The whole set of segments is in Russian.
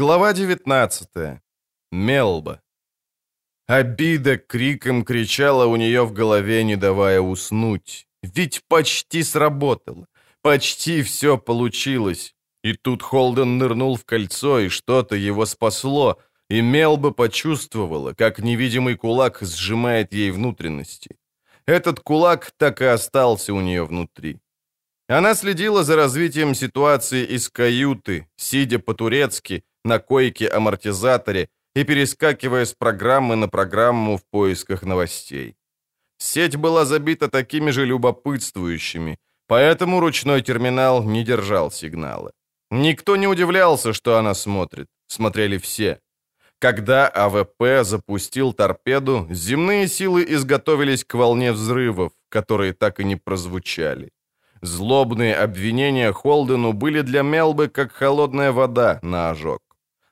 Глава 19. Мелба. Обида криком кричала у нее в голове, не давая уснуть. Ведь почти сработало. Почти все получилось. И тут Холден нырнул в кольцо, и что-то его спасло, и Мелба почувствовала, как невидимый кулак сжимает ей внутренности. Этот кулак так и остался у нее внутри. Она следила за развитием ситуации из каюты, сидя по-турецки, на койке-амортизаторе и перескакивая с программы на программу в поисках новостей. Сеть была забита такими же любопытствующими, поэтому ручной терминал не держал сигнала. Никто не удивлялся, что она смотрит. Смотрели все. Когда АВП запустил торпеду, земные силы изготовились к волне взрывов, которые так и не прозвучали. Злобные обвинения Холдену были для Мелбы как холодная вода на ожог.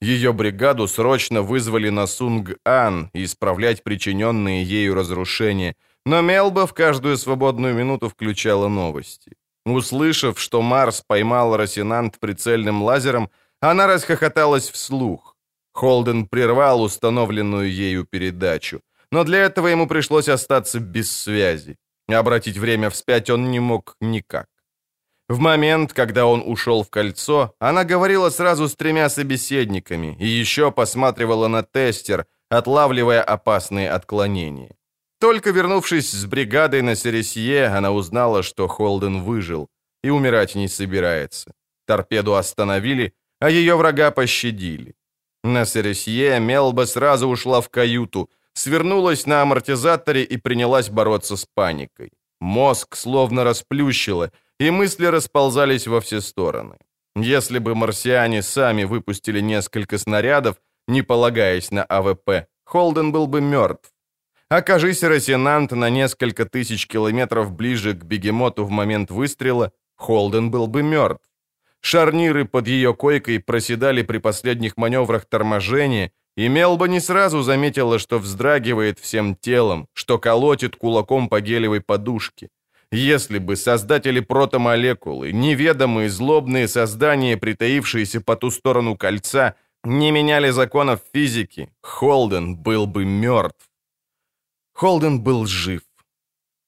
Ее бригаду срочно вызвали на Сунг-Ан исправлять причиненные ею разрушения, но Мелба в каждую свободную минуту включала новости. Услышав, что Марс поймал Росинант прицельным лазером, она расхохоталась вслух. Холден прервал установленную ею передачу, но для этого ему пришлось остаться без связи. Обратить время вспять он не мог никак. В момент, когда он ушел в кольцо, она говорила сразу с тремя собеседниками и еще посматривала на тестер, отлавливая опасные отклонения. Только вернувшись с бригадой на Сересье, она узнала, что Холден выжил и умирать не собирается. Торпеду остановили, а ее врага пощадили. На Сересье Мелба сразу ушла в каюту, свернулась на амортизаторе и принялась бороться с паникой. Мозг словно расплющило, и мысли расползались во все стороны. Если бы марсиане сами выпустили несколько снарядов, не полагаясь на АВП, Холден был бы мертв. Окажись Росинант на несколько тысяч километров ближе к бегемоту в момент выстрела, Холден был бы мертв. Шарниры под ее койкой проседали при последних маневрах торможения, и Мелба не сразу заметила, что вздрагивает всем телом, что колотит кулаком по гелевой подушке. Если бы создатели протомолекулы, неведомые злобные создания, притаившиеся по ту сторону кольца, не меняли законов физики, Холден был бы мертв. Холден был жив.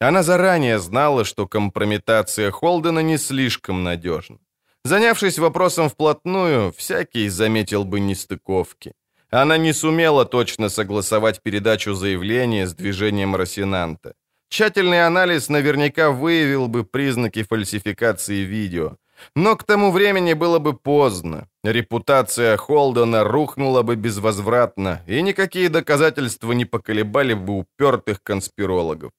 Она заранее знала, что компрометация Холдена не слишком надежна. Занявшись вопросом вплотную, всякий заметил бы нестыковки. Она не сумела точно согласовать передачу заявления с движением Росинанта. Тщательный анализ наверняка выявил бы признаки фальсификации видео. Но к тому времени было бы поздно. Репутация Холдена рухнула бы безвозвратно, и никакие доказательства не поколебали бы упертых конспирологов.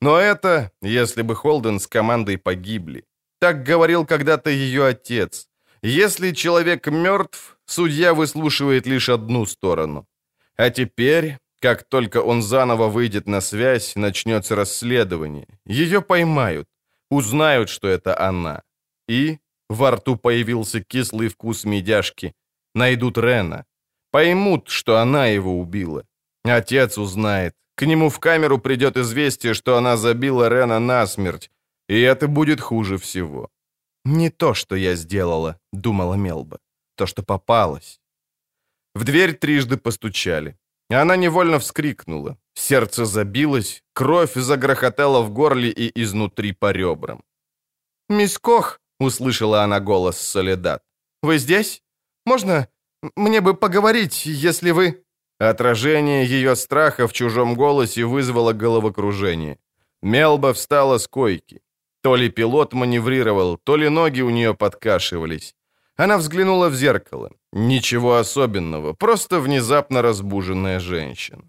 Но это, если бы Холден с командой погибли. Так говорил когда-то ее отец. Если человек мертв, судья выслушивает лишь одну сторону. А теперь, как только он заново выйдет на связь, начнется расследование. Ее поймают, узнают, что это она. И во рту появился кислый вкус медяшки. Найдут Рена. Поймут, что она его убила. Отец узнает. К нему в камеру придет известие, что она забила Рена насмерть. И это будет хуже всего. «Не то, что я сделала», — думала Мелба. «То, что попалось». В дверь трижды постучали. Она невольно вскрикнула. Сердце забилось, кровь загрохотала в горле и изнутри по ребрам. «Мисс Кох», — услышала она голос Соледат. «Вы здесь? Можно мне бы поговорить, если вы...» Отражение ее страха в чужом голосе вызвало головокружение. Мелба встала с койки. То ли пилот маневрировал, то ли ноги у нее подкашивались. Она взглянула в зеркало. Ничего особенного, просто внезапно разбуженная женщина.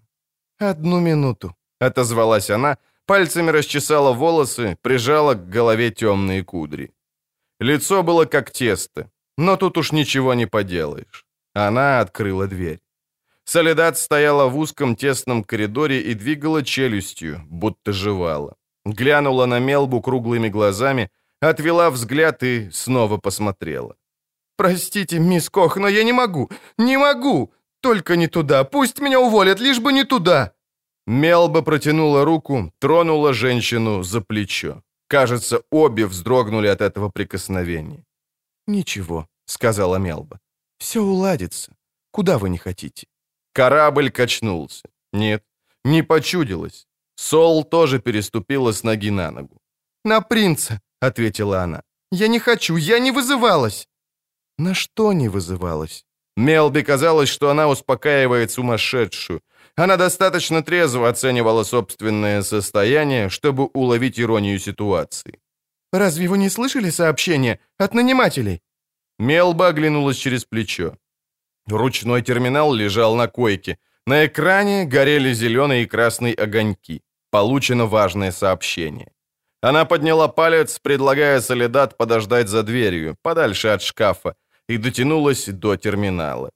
«Одну минуту», — отозвалась она, пальцами расчесала волосы, прижала к голове темные кудри. Лицо было как тесто, но тут уж ничего не поделаешь. Она открыла дверь. Солидат стояла в узком тесном коридоре и двигала челюстью, будто жевала глянула на Мелбу круглыми глазами, отвела взгляд и снова посмотрела. «Простите, мисс Кох, но я не могу, не могу! Только не туда, пусть меня уволят, лишь бы не туда!» Мелба протянула руку, тронула женщину за плечо. Кажется, обе вздрогнули от этого прикосновения. «Ничего», — сказала Мелба. «Все уладится. Куда вы не хотите?» Корабль качнулся. Нет, не почудилось. Сол тоже переступила с ноги на ногу. «На принца», — ответила она. «Я не хочу, я не вызывалась». На что не вызывалась? Мелби казалось, что она успокаивает сумасшедшую. Она достаточно трезво оценивала собственное состояние, чтобы уловить иронию ситуации. «Разве вы не слышали сообщение от нанимателей?» Мелба оглянулась через плечо. Ручной терминал лежал на койке. На экране горели зеленые и красные огоньки. Получено важное сообщение. Она подняла палец, предлагая Солидат подождать за дверью, подальше от шкафа, и дотянулась до терминала.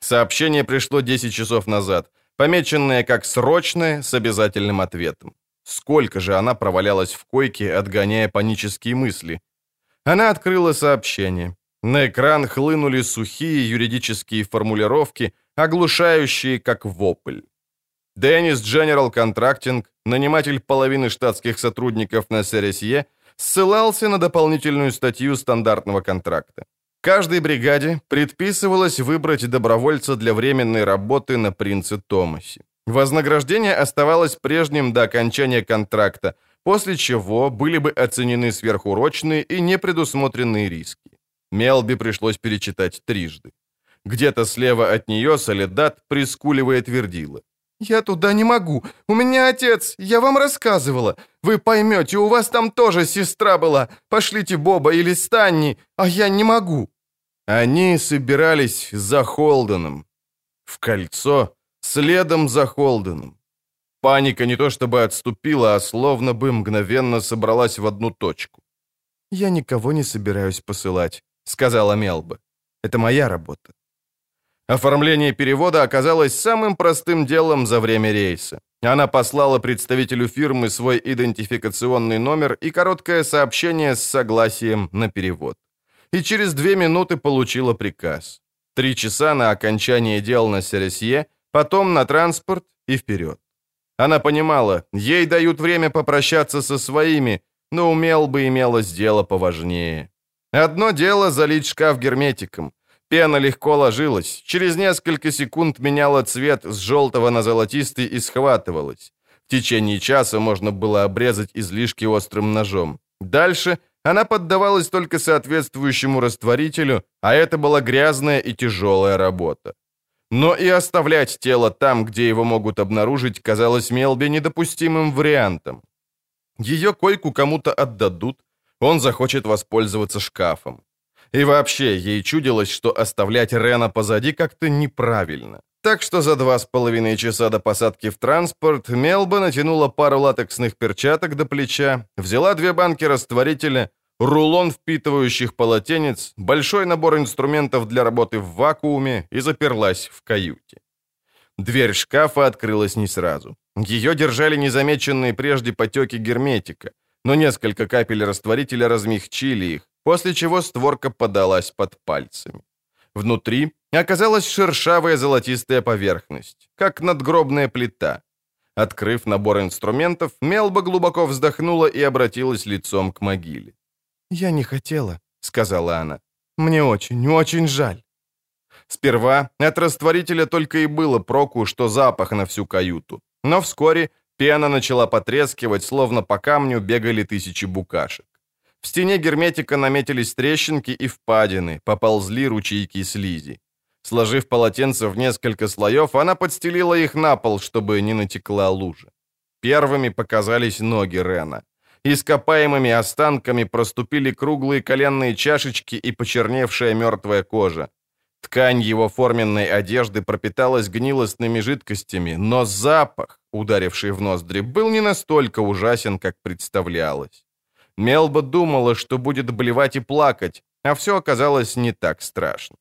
Сообщение пришло 10 часов назад, помеченное как срочное с обязательным ответом. Сколько же она провалялась в койке, отгоняя панические мысли. Она открыла сообщение. На экран хлынули сухие юридические формулировки, оглушающие как вопль. Деннис General Contracting, наниматель половины штатских сотрудников на СРСЕ, ссылался на дополнительную статью стандартного контракта. Каждой бригаде предписывалось выбрать добровольца для временной работы на Принце Томасе. Вознаграждение оставалось прежним до окончания контракта, после чего были бы оценены сверхурочные и непредусмотренные риски. Мелби пришлось перечитать трижды. Где-то слева от нее Солидат прискуливая твердила. «Я туда не могу. У меня отец. Я вам рассказывала. Вы поймете, у вас там тоже сестра была. Пошлите Боба или Станни, а я не могу». Они собирались за Холденом. В кольцо, следом за Холденом. Паника не то чтобы отступила, а словно бы мгновенно собралась в одну точку. «Я никого не собираюсь посылать», — сказала Мелба. «Это моя работа». Оформление перевода оказалось самым простым делом за время рейса. Она послала представителю фирмы свой идентификационный номер и короткое сообщение с согласием на перевод и через две минуты получила приказ. Три часа на окончание дел на Сересье, потом на транспорт и вперед. Она понимала, ей дают время попрощаться со своими, но умел бы имелось дело поважнее. Одно дело залить шкаф герметиком. Пена легко ложилась, через несколько секунд меняла цвет с желтого на золотистый и схватывалась. В течение часа можно было обрезать излишки острым ножом. Дальше она поддавалась только соответствующему растворителю, а это была грязная и тяжелая работа. Но и оставлять тело там, где его могут обнаружить, казалось Мелби недопустимым вариантом. Ее койку кому-то отдадут, он захочет воспользоваться шкафом. И вообще, ей чудилось, что оставлять Рена позади как-то неправильно. Так что за два с половиной часа до посадки в транспорт Мелба натянула пару латексных перчаток до плеча, взяла две банки растворителя, рулон впитывающих полотенец, большой набор инструментов для работы в вакууме и заперлась в каюте. Дверь шкафа открылась не сразу. Ее держали незамеченные прежде потеки герметика, но несколько капель растворителя размягчили их, после чего створка подалась под пальцами. Внутри оказалась шершавая золотистая поверхность, как надгробная плита. Открыв набор инструментов, Мелба глубоко вздохнула и обратилась лицом к могиле. «Я не хотела», — сказала она. «Мне очень, очень жаль». Сперва от растворителя только и было проку, что запах на всю каюту. Но вскоре пена начала потрескивать, словно по камню бегали тысячи букашек. В стене герметика наметились трещинки и впадины, поползли ручейки слизи. Сложив полотенце в несколько слоев, она подстелила их на пол, чтобы не натекла лужа. Первыми показались ноги Рена. Ископаемыми останками проступили круглые коленные чашечки и почерневшая мертвая кожа. Ткань его форменной одежды пропиталась гнилостными жидкостями, но запах, ударивший в ноздри, был не настолько ужасен, как представлялось. Мелба думала, что будет блевать и плакать, а все оказалось не так страшно.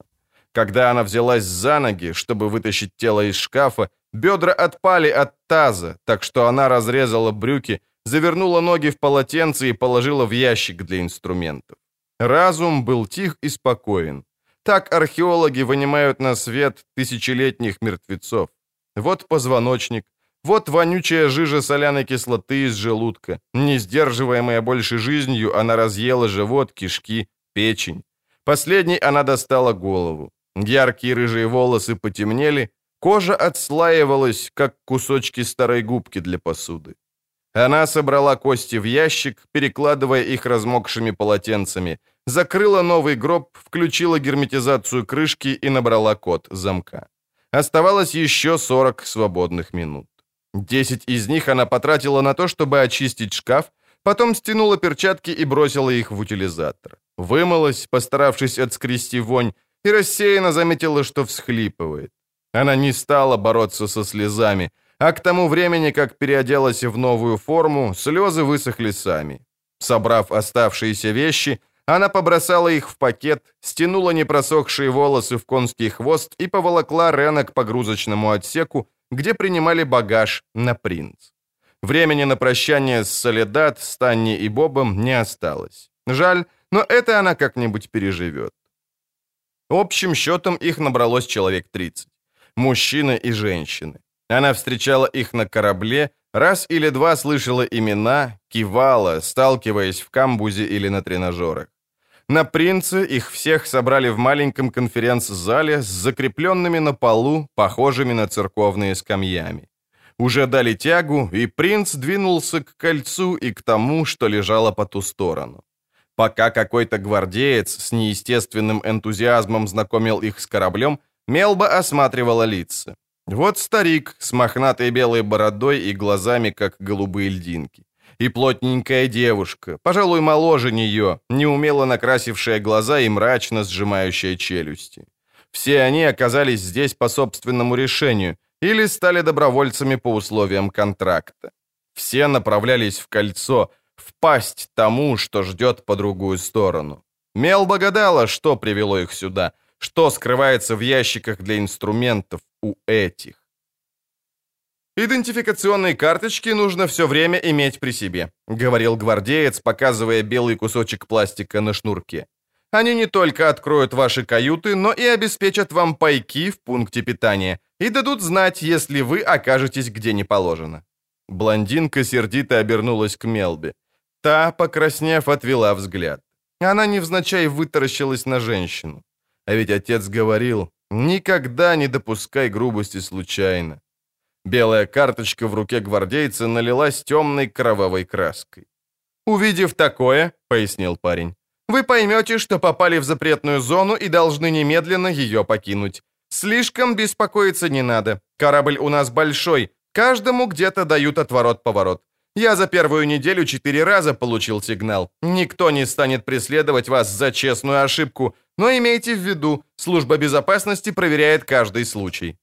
Когда она взялась за ноги, чтобы вытащить тело из шкафа, бедра отпали от таза, так что она разрезала брюки, завернула ноги в полотенце и положила в ящик для инструментов. Разум был тих и спокоен. Так археологи вынимают на свет тысячелетних мертвецов. Вот позвоночник, вот вонючая жижа соляной кислоты из желудка. Не сдерживаемая больше жизнью, она разъела живот, кишки, печень. Последней она достала голову. Яркие рыжие волосы потемнели, кожа отслаивалась, как кусочки старой губки для посуды. Она собрала кости в ящик, перекладывая их размокшими полотенцами, закрыла новый гроб, включила герметизацию крышки и набрала код замка. Оставалось еще 40 свободных минут. Десять из них она потратила на то, чтобы очистить шкаф, потом стянула перчатки и бросила их в утилизатор. Вымылась, постаравшись отскрести вонь, и рассеянно заметила, что всхлипывает. Она не стала бороться со слезами, а к тому времени, как переоделась в новую форму, слезы высохли сами. Собрав оставшиеся вещи, она побросала их в пакет, стянула непросохшие волосы в конский хвост и поволокла Рена к погрузочному отсеку, где принимали багаж на принц. Времени на прощание с Солидат, Станни и Бобом не осталось. Жаль, но это она как-нибудь переживет. Общим счетом их набралось человек 30. Мужчины и женщины. Она встречала их на корабле, раз или два слышала имена, кивала, сталкиваясь в камбузе или на тренажерах. На принце их всех собрали в маленьком конференц-зале с закрепленными на полу, похожими на церковные скамьями. Уже дали тягу, и принц двинулся к кольцу и к тому, что лежало по ту сторону. Пока какой-то гвардеец с неестественным энтузиазмом знакомил их с кораблем, Мелба осматривала лица. Вот старик с мохнатой белой бородой и глазами, как голубые льдинки и плотненькая девушка, пожалуй, моложе нее, неумело накрасившая глаза и мрачно сжимающая челюсти. Все они оказались здесь по собственному решению или стали добровольцами по условиям контракта. Все направлялись в кольцо, в пасть тому, что ждет по другую сторону. Мел гадала, что привело их сюда, что скрывается в ящиках для инструментов у этих. «Идентификационные карточки нужно все время иметь при себе», — говорил гвардеец, показывая белый кусочек пластика на шнурке. «Они не только откроют ваши каюты, но и обеспечат вам пайки в пункте питания и дадут знать, если вы окажетесь где не положено». Блондинка сердито обернулась к Мелби. Та, покраснев, отвела взгляд. Она невзначай вытаращилась на женщину. А ведь отец говорил, никогда не допускай грубости случайно. Белая карточка в руке гвардейца налилась темной кровавой краской. «Увидев такое», — пояснил парень, «вы поймете, что попали в запретную зону и должны немедленно ее покинуть. Слишком беспокоиться не надо. Корабль у нас большой, каждому где-то дают отворот-поворот. Я за первую неделю четыре раза получил сигнал. Никто не станет преследовать вас за честную ошибку, но имейте в виду, служба безопасности проверяет каждый случай.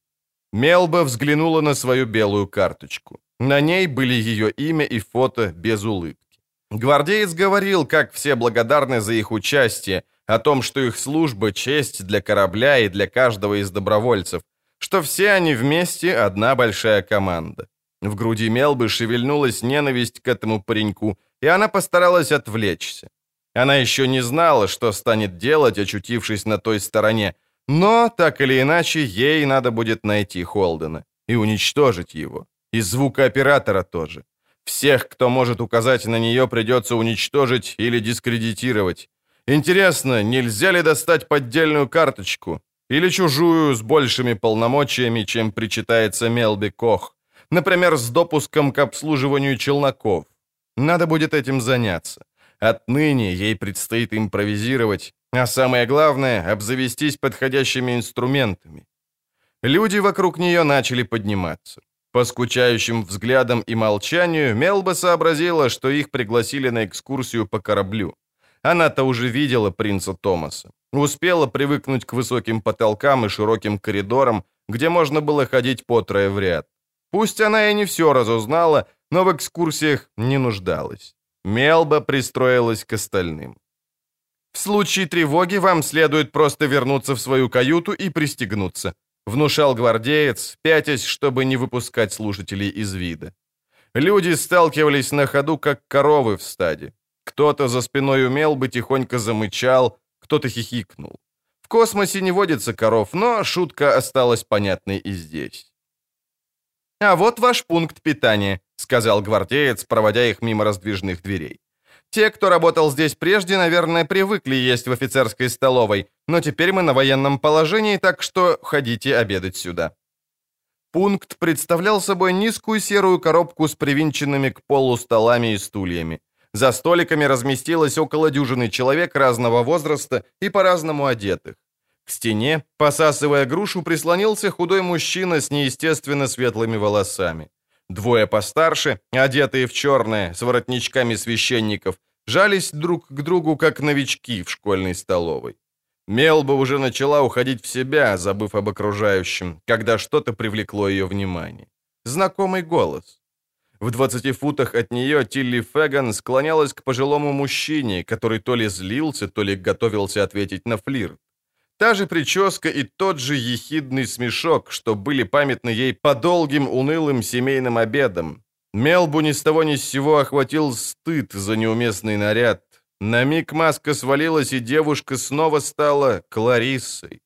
Мелба взглянула на свою белую карточку. На ней были ее имя и фото без улыбки. Гвардеец говорил, как все благодарны за их участие, о том, что их служба — честь для корабля и для каждого из добровольцев, что все они вместе — одна большая команда. В груди Мелбы шевельнулась ненависть к этому пареньку, и она постаралась отвлечься. Она еще не знала, что станет делать, очутившись на той стороне, но, так или иначе, ей надо будет найти Холдена и уничтожить его. И звукооператора тоже. Всех, кто может указать на нее, придется уничтожить или дискредитировать. Интересно, нельзя ли достать поддельную карточку? Или чужую с большими полномочиями, чем причитается Мелби Кох? Например, с допуском к обслуживанию челноков. Надо будет этим заняться. Отныне ей предстоит импровизировать, а самое главное — обзавестись подходящими инструментами. Люди вокруг нее начали подниматься. По скучающим взглядам и молчанию Мелба сообразила, что их пригласили на экскурсию по кораблю. Она-то уже видела принца Томаса. Успела привыкнуть к высоким потолкам и широким коридорам, где можно было ходить по трое в ряд. Пусть она и не все разузнала, но в экскурсиях не нуждалась. Мелба пристроилась к остальным. В случае тревоги вам следует просто вернуться в свою каюту и пристегнуться», внушал гвардеец, пятясь, чтобы не выпускать слушателей из вида. Люди сталкивались на ходу, как коровы в стаде. Кто-то за спиной умел бы тихонько замычал, кто-то хихикнул. В космосе не водится коров, но шутка осталась понятной и здесь. «А вот ваш пункт питания», — сказал гвардеец, проводя их мимо раздвижных дверей. Те, кто работал здесь прежде, наверное, привыкли есть в офицерской столовой, но теперь мы на военном положении, так что ходите обедать сюда». Пункт представлял собой низкую серую коробку с привинченными к полу столами и стульями. За столиками разместилось около дюжины человек разного возраста и по-разному одетых. К стене, посасывая грушу, прислонился худой мужчина с неестественно светлыми волосами. Двое постарше, одетые в черное, с воротничками священников, жались друг к другу, как новички в школьной столовой. Мелба уже начала уходить в себя, забыв об окружающем, когда что-то привлекло ее внимание. Знакомый голос. В 20 футах от нее Тилли Феган склонялась к пожилому мужчине, который то ли злился, то ли готовился ответить на флирт. Та же прическа и тот же ехидный смешок, что были памятны ей по долгим унылым семейным обедам. Мелбу ни с того ни с сего охватил стыд за неуместный наряд. На миг маска свалилась, и девушка снова стала Клариссой.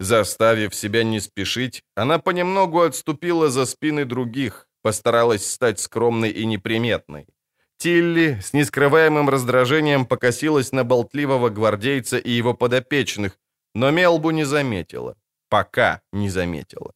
Заставив себя не спешить, она понемногу отступила за спины других, постаралась стать скромной и неприметной. Тилли с нескрываемым раздражением покосилась на болтливого гвардейца и его подопечных, но Мелбу не заметила. Пока не заметила.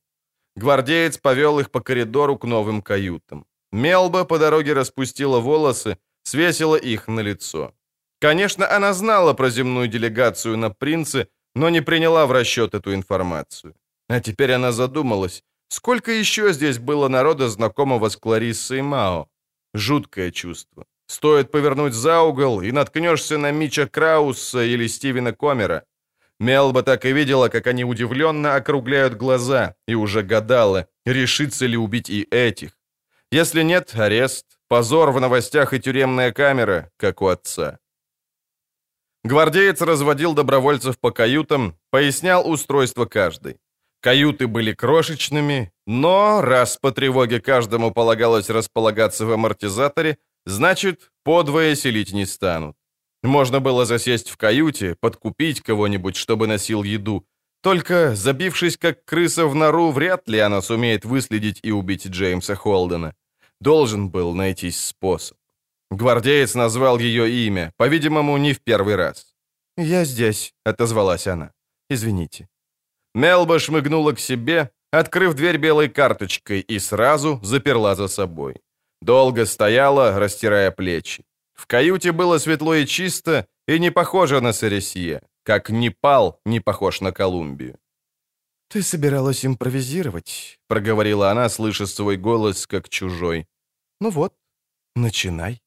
Гвардеец повел их по коридору к новым каютам. Мелба по дороге распустила волосы, свесила их на лицо. Конечно, она знала про земную делегацию на принце, но не приняла в расчет эту информацию. А теперь она задумалась, сколько еще здесь было народа, знакомого с Клариссой Мао. Жуткое чувство. Стоит повернуть за угол, и наткнешься на Мича Крауса или Стивена Комера. Мелба так и видела, как они удивленно округляют глаза, и уже гадала, решится ли убить и этих. Если нет, арест, позор в новостях и тюремная камера, как у отца. Гвардеец разводил добровольцев по каютам, пояснял устройство каждой. Каюты были крошечными, но раз по тревоге каждому полагалось располагаться в амортизаторе, значит, подвое селить не станут. Можно было засесть в каюте, подкупить кого-нибудь, чтобы носил еду. Только, забившись как крыса в нору, вряд ли она сумеет выследить и убить Джеймса Холдена. Должен был найтись способ. Гвардеец назвал ее имя, по-видимому, не в первый раз. «Я здесь», — отозвалась она. «Извините». Мелба шмыгнула к себе, открыв дверь белой карточкой, и сразу заперла за собой. Долго стояла, растирая плечи. В каюте было светло и чисто, и не похоже на Саресье, как Непал не похож на Колумбию. «Ты собиралась импровизировать», — проговорила она, слыша свой голос как чужой. «Ну вот, начинай».